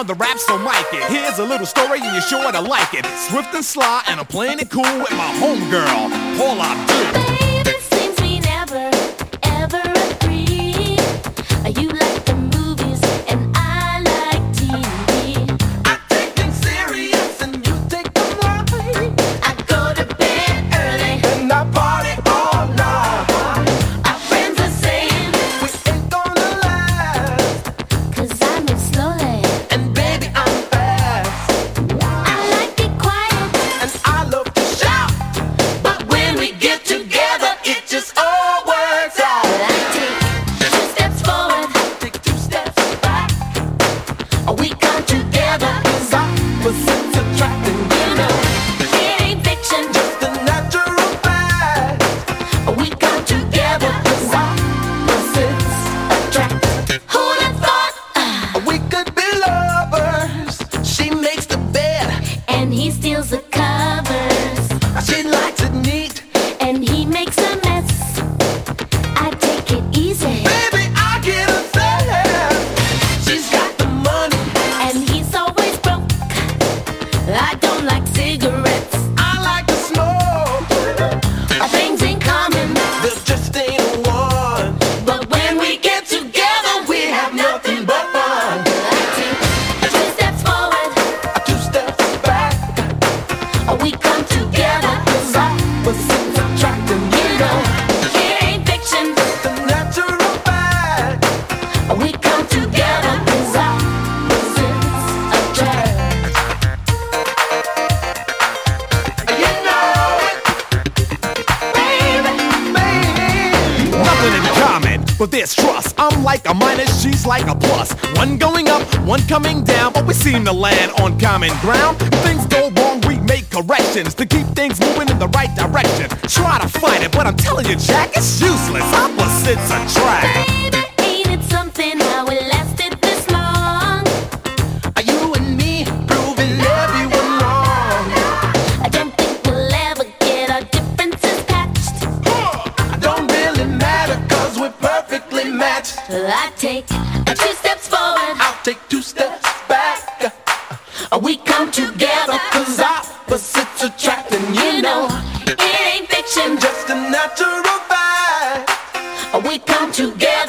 on the rap, so mic it. Here's a little story, and you're sure to like it. Swift and sly, and I'm playing it cool with my homegirl, Paula Abdul. But there's trust. I'm like a minus, she's like a plus. One going up, one coming down, but we seem to land on common ground. Things go wrong, we make corrections to keep things moving in the right direction. Try to fight it, but I'm telling you, Jack, it's useless. Opposites attract. I take two steps forward. I take two steps back. Uh, we come together cause opposites attract and you know it ain't fiction. Just a natural fact. Uh, we come together.